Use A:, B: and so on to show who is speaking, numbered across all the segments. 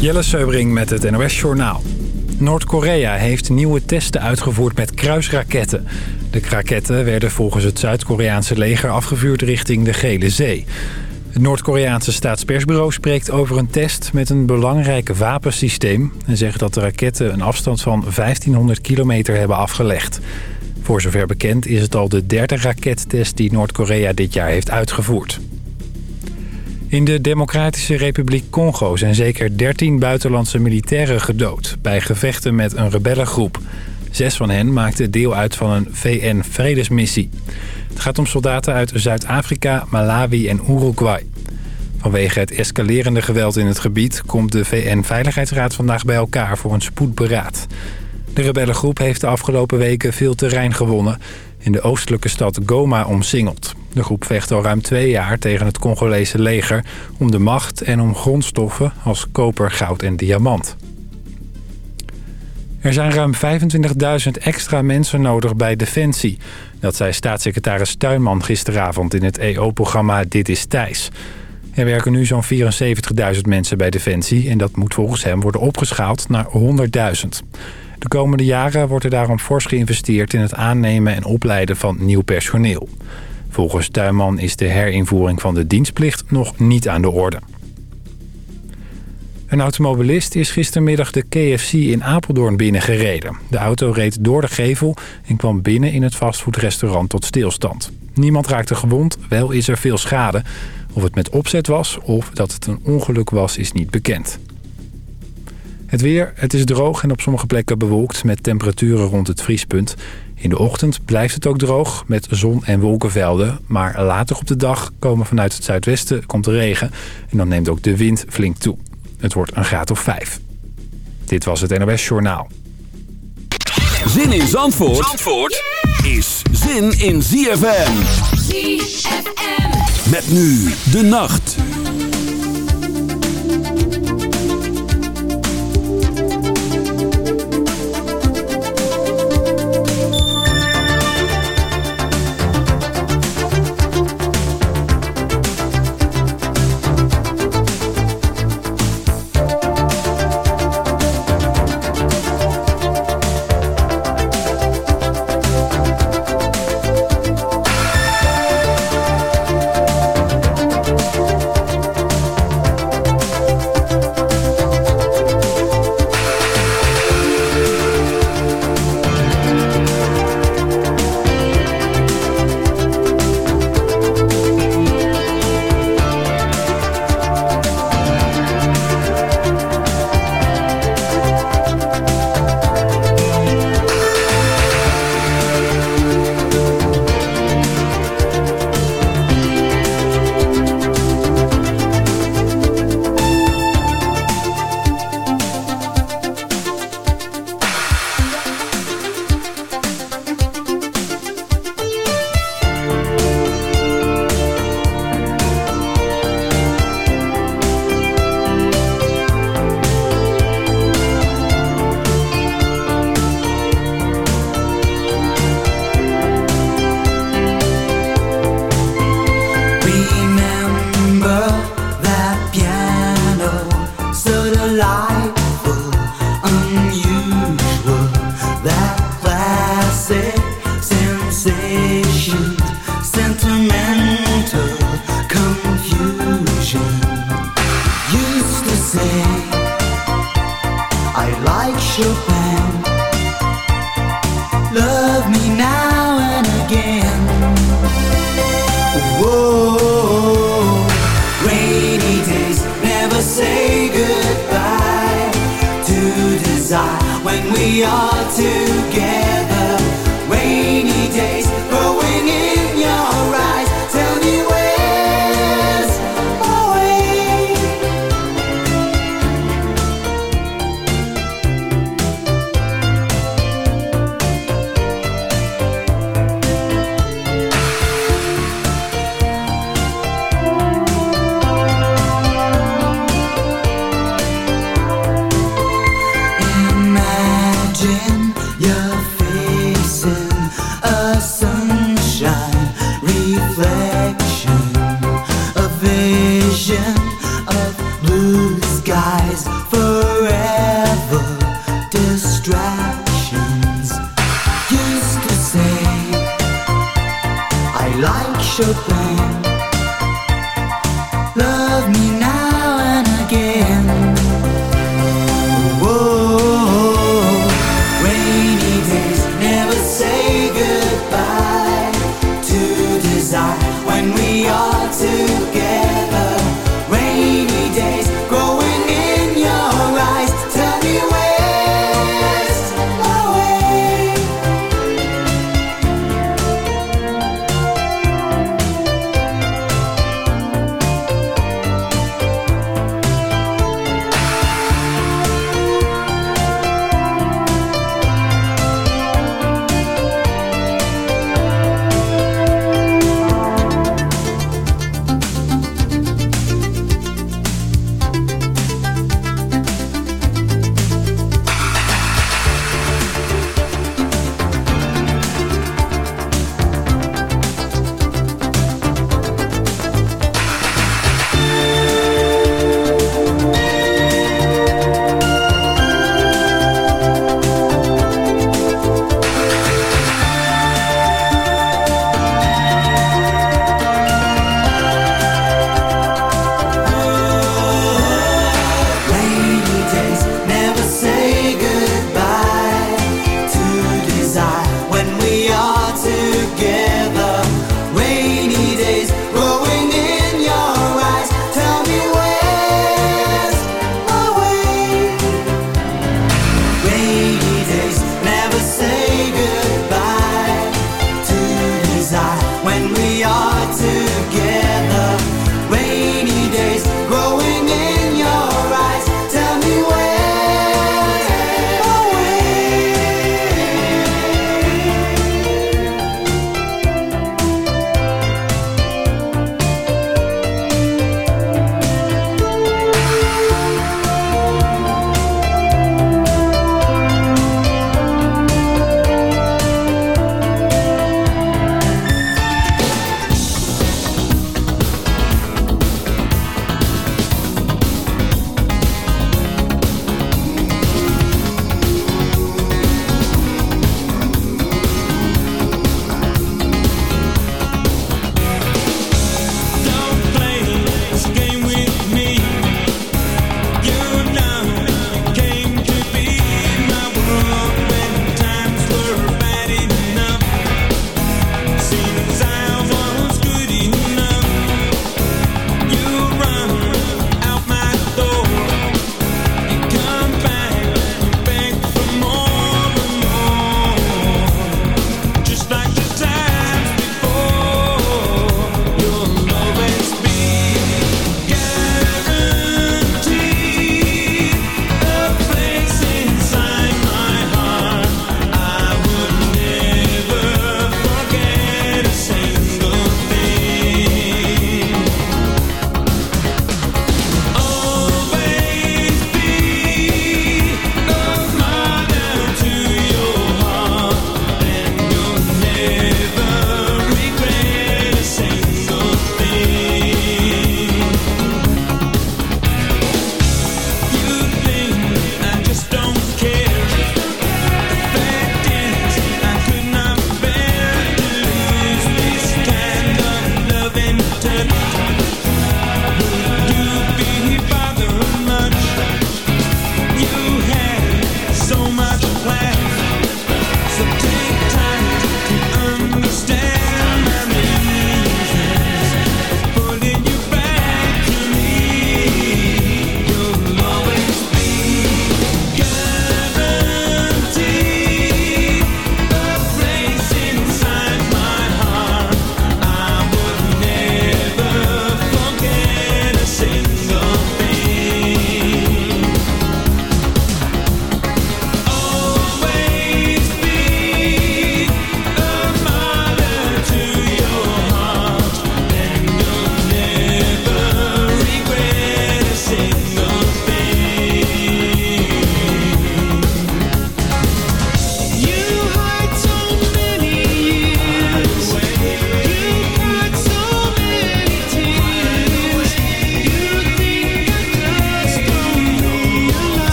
A: Jelle Seubring met het NOS Journaal. Noord-Korea heeft nieuwe testen uitgevoerd met kruisraketten. De raketten werden volgens het Zuid-Koreaanse leger afgevuurd richting de Gele Zee. Het Noord-Koreaanse staatspersbureau spreekt over een test met een belangrijk wapensysteem... en zegt dat de raketten een afstand van 1500 kilometer hebben afgelegd. Voor zover bekend is het al de derde rakettest die Noord-Korea dit jaar heeft uitgevoerd. In de Democratische Republiek Congo zijn zeker 13 buitenlandse militairen gedood... bij gevechten met een rebellengroep. Zes van hen maakten deel uit van een VN-vredesmissie. Het gaat om soldaten uit Zuid-Afrika, Malawi en Uruguay. Vanwege het escalerende geweld in het gebied... komt de VN-veiligheidsraad vandaag bij elkaar voor een spoedberaad. De rebellengroep heeft de afgelopen weken veel terrein gewonnen... in de oostelijke stad Goma omsingeld. De groep vecht al ruim twee jaar tegen het Congolese leger... om de macht en om grondstoffen als koper, goud en diamant. Er zijn ruim 25.000 extra mensen nodig bij Defensie. Dat zei staatssecretaris Tuinman gisteravond in het EO-programma Dit is Thijs. Er werken nu zo'n 74.000 mensen bij Defensie... en dat moet volgens hem worden opgeschaald naar 100.000. De komende jaren wordt er daarom fors geïnvesteerd... in het aannemen en opleiden van nieuw personeel. Volgens Tuinman is de herinvoering van de dienstplicht nog niet aan de orde. Een automobilist is gistermiddag de KFC in Apeldoorn binnengereden. De auto reed door de gevel en kwam binnen in het fastfoodrestaurant tot stilstand. Niemand raakte gewond, wel is er veel schade. Of het met opzet was of dat het een ongeluk was, is niet bekend. Het weer, het is droog en op sommige plekken bewolkt met temperaturen rond het vriespunt. In de ochtend blijft het ook droog met zon- en wolkenvelden. Maar later op de dag komen vanuit het zuidwesten komt de regen. En dan neemt ook de wind flink toe. Het wordt een graad of 5. Dit was het NOS Journaal.
B: Zin in Zandvoort, Zandvoort is zin in ZFM.
C: ZFM.
B: Met nu de nacht.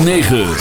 D: 106.9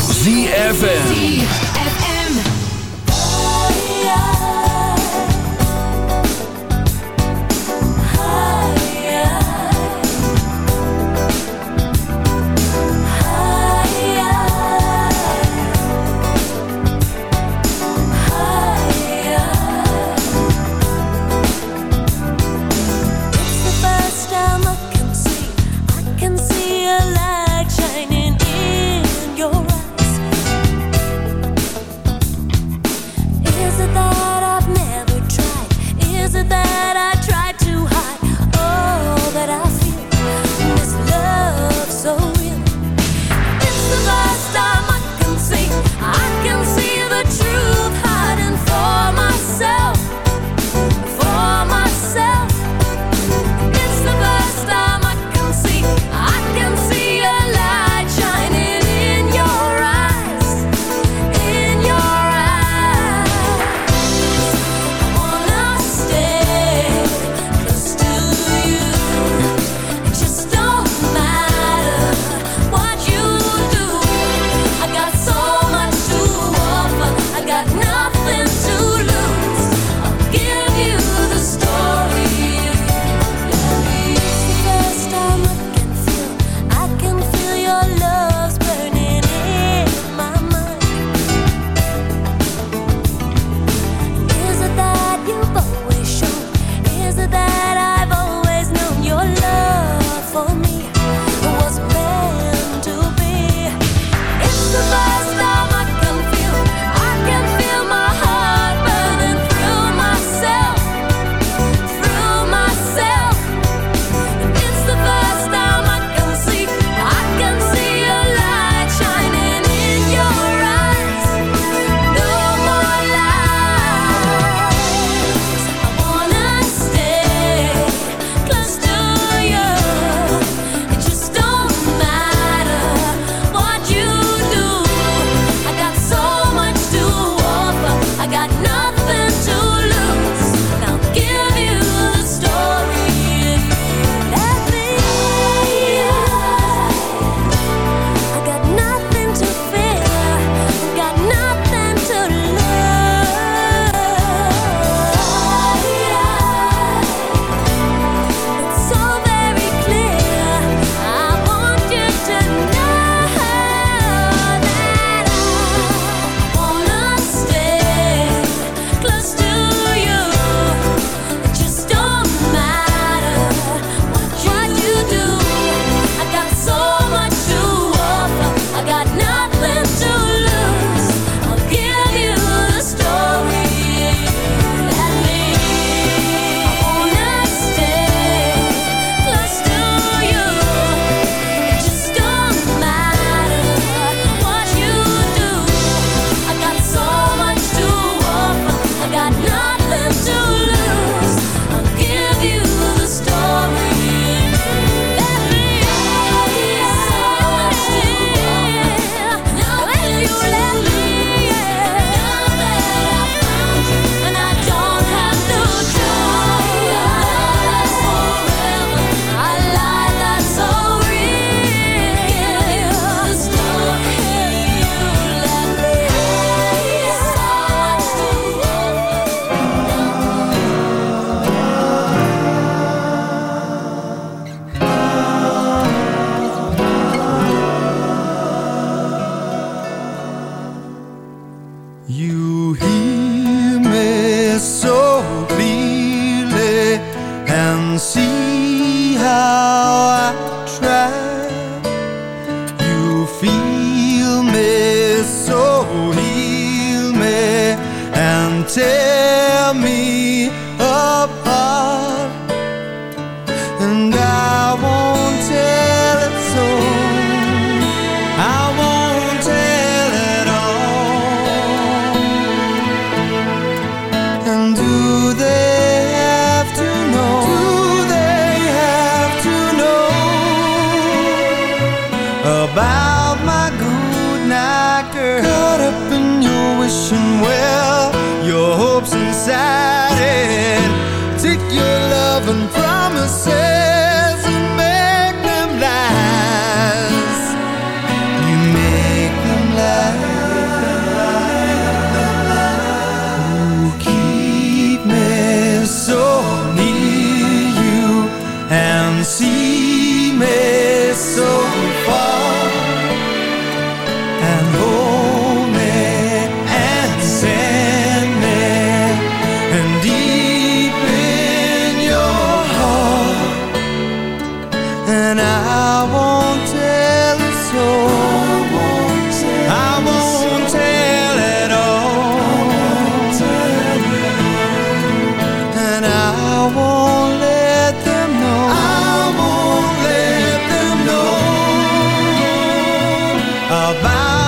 C: about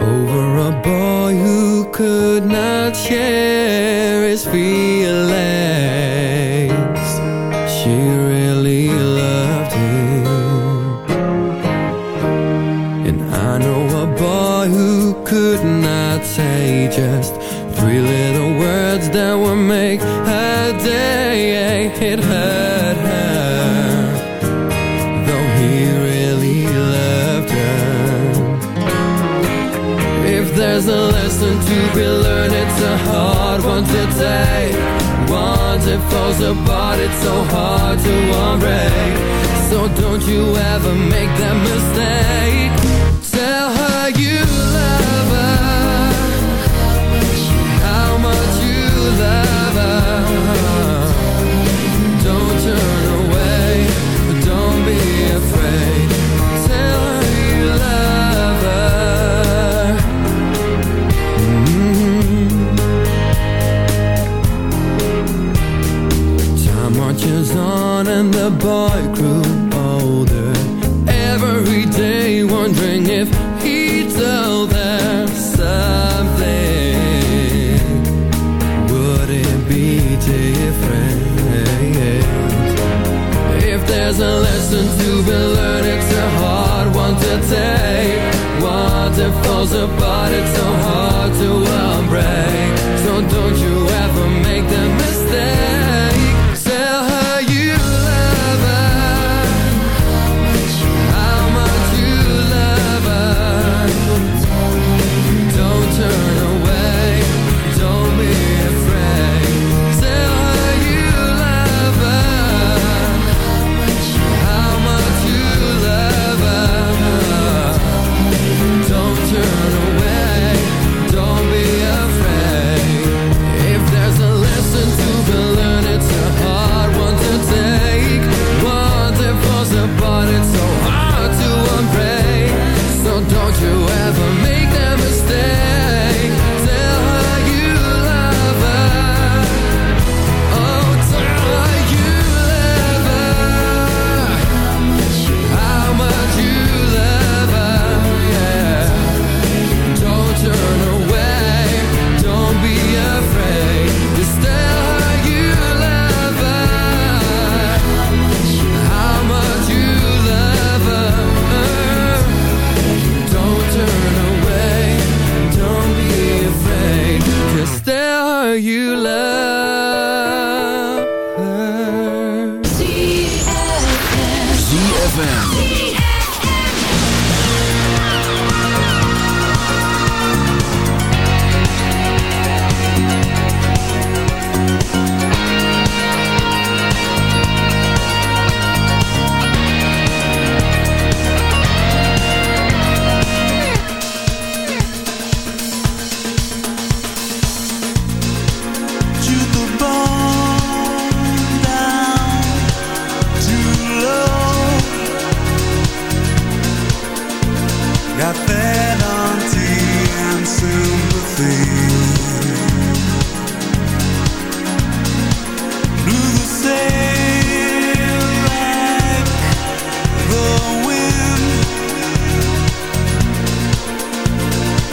C: over a boy who could not share his feelings. She really loved him, and I know a boy who could not say just We learn it's a hard one to take. Once it falls apart it's so hard to unbreak. So don't you ever make that mistake.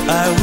C: I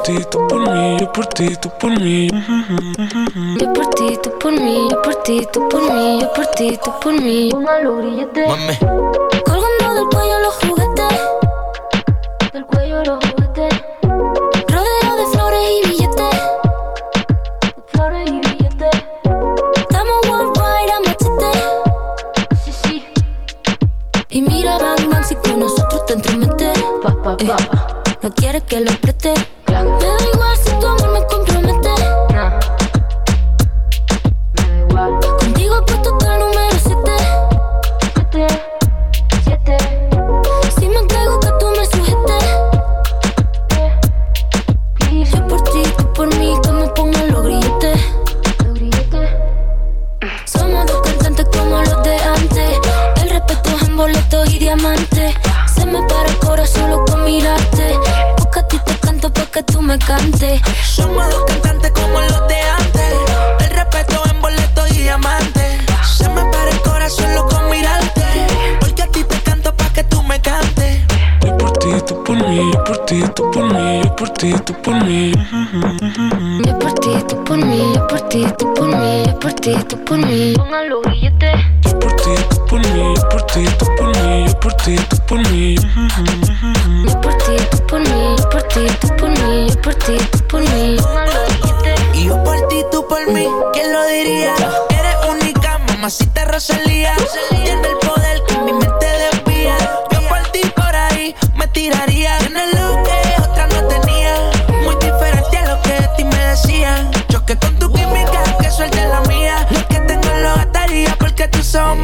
E: Por ti, tú por mí, yo por ti, tú por mí.
F: Yo por ti, tú por mí, yo por ti, tú por mí, yo por ti, tú por mí.
G: Mami,
F: Colgando del cuello los juguetes. Del cuello los juguetes. Rodeo de flores y billetes. De flores y billetes. Estamos worldwide a machete. Sí, sí. Y mira, bang, bang, si con nosotros te entrometes. Pa, pa, pa. no quieres que lo preste.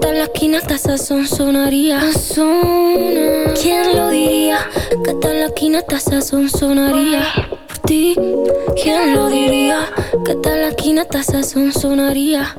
F: Tal la hasta sazón sonaría. ¿Quién lo diría? Que tal la esquina hasta sazón sonaría. Por ti, ¿quién lo diría? Que tal la esquina hasta sazón sonaría.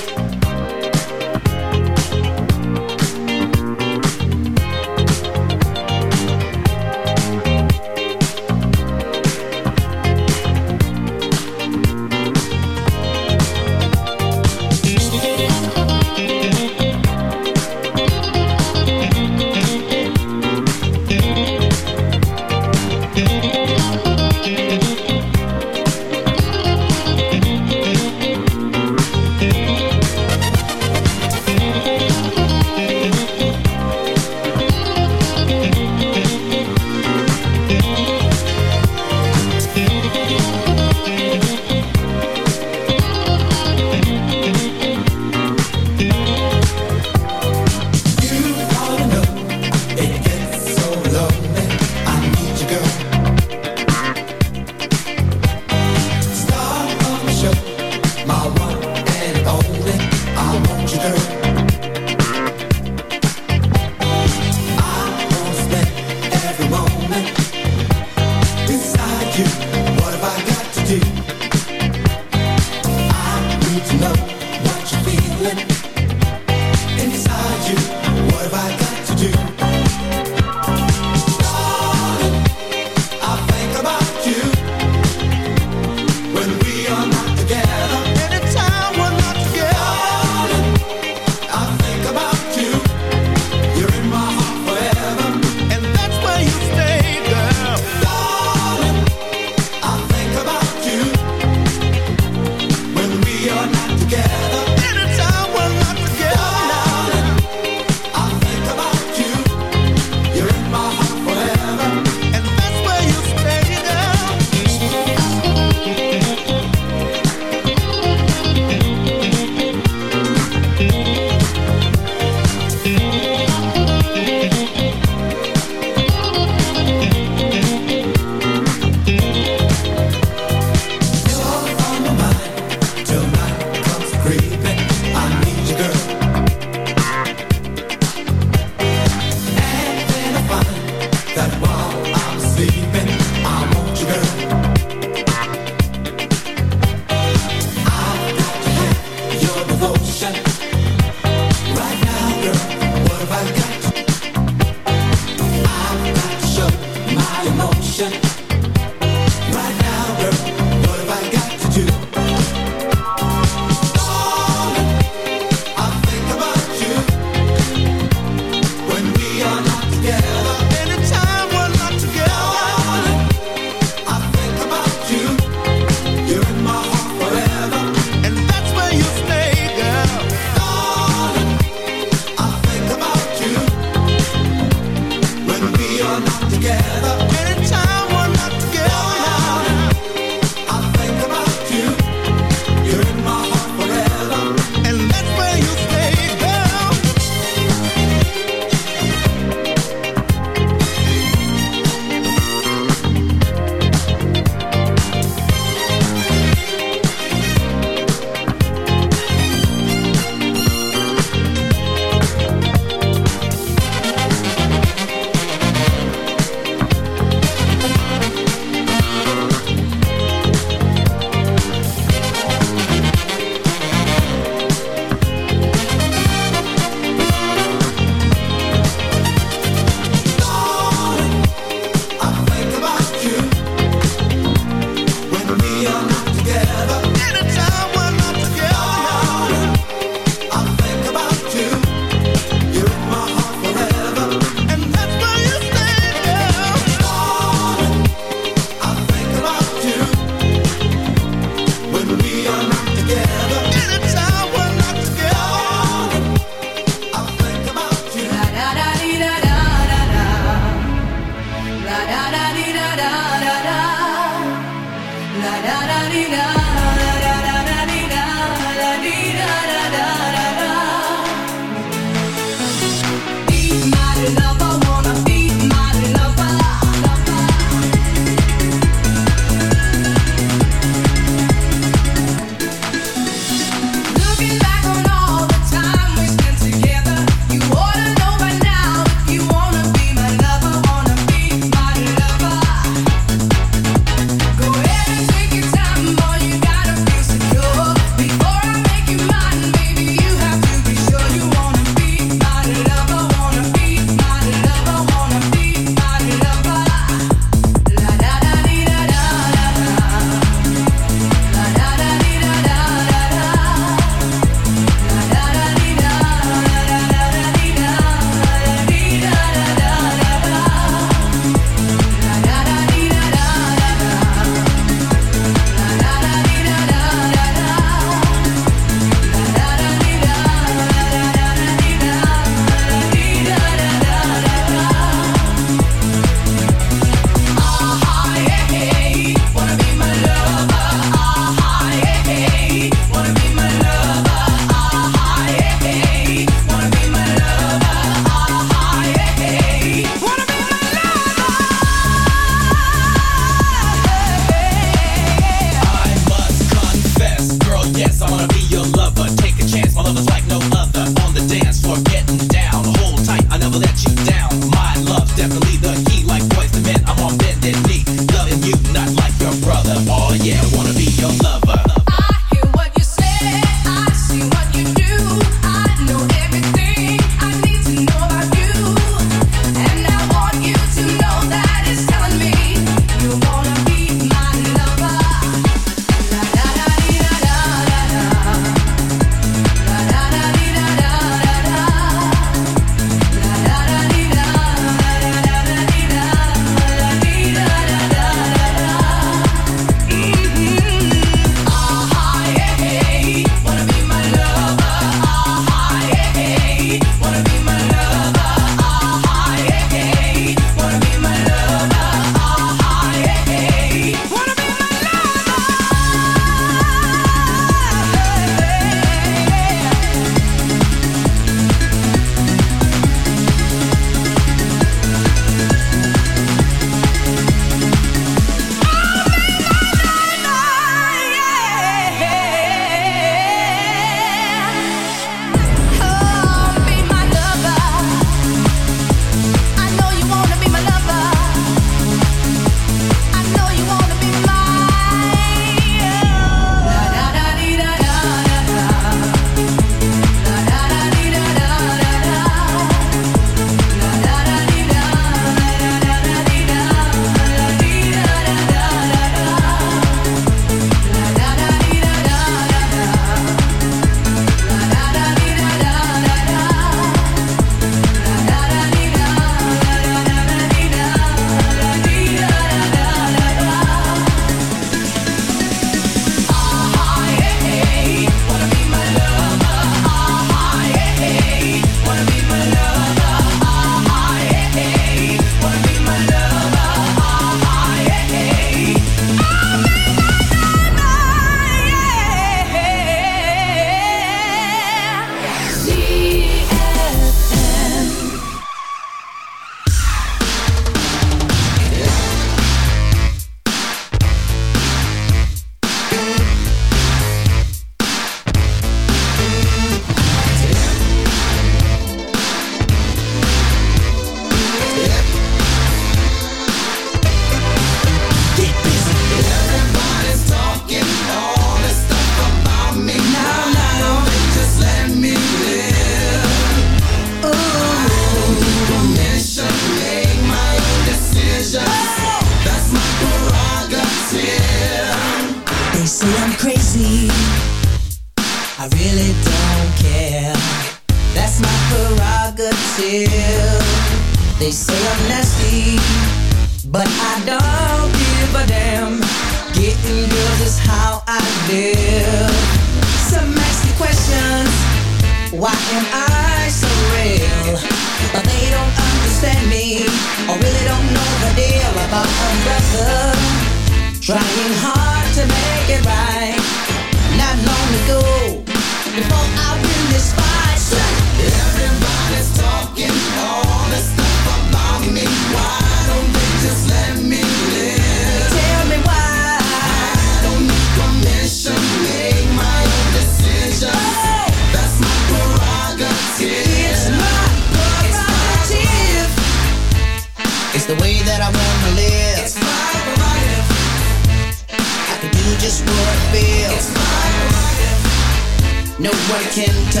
H: Can tell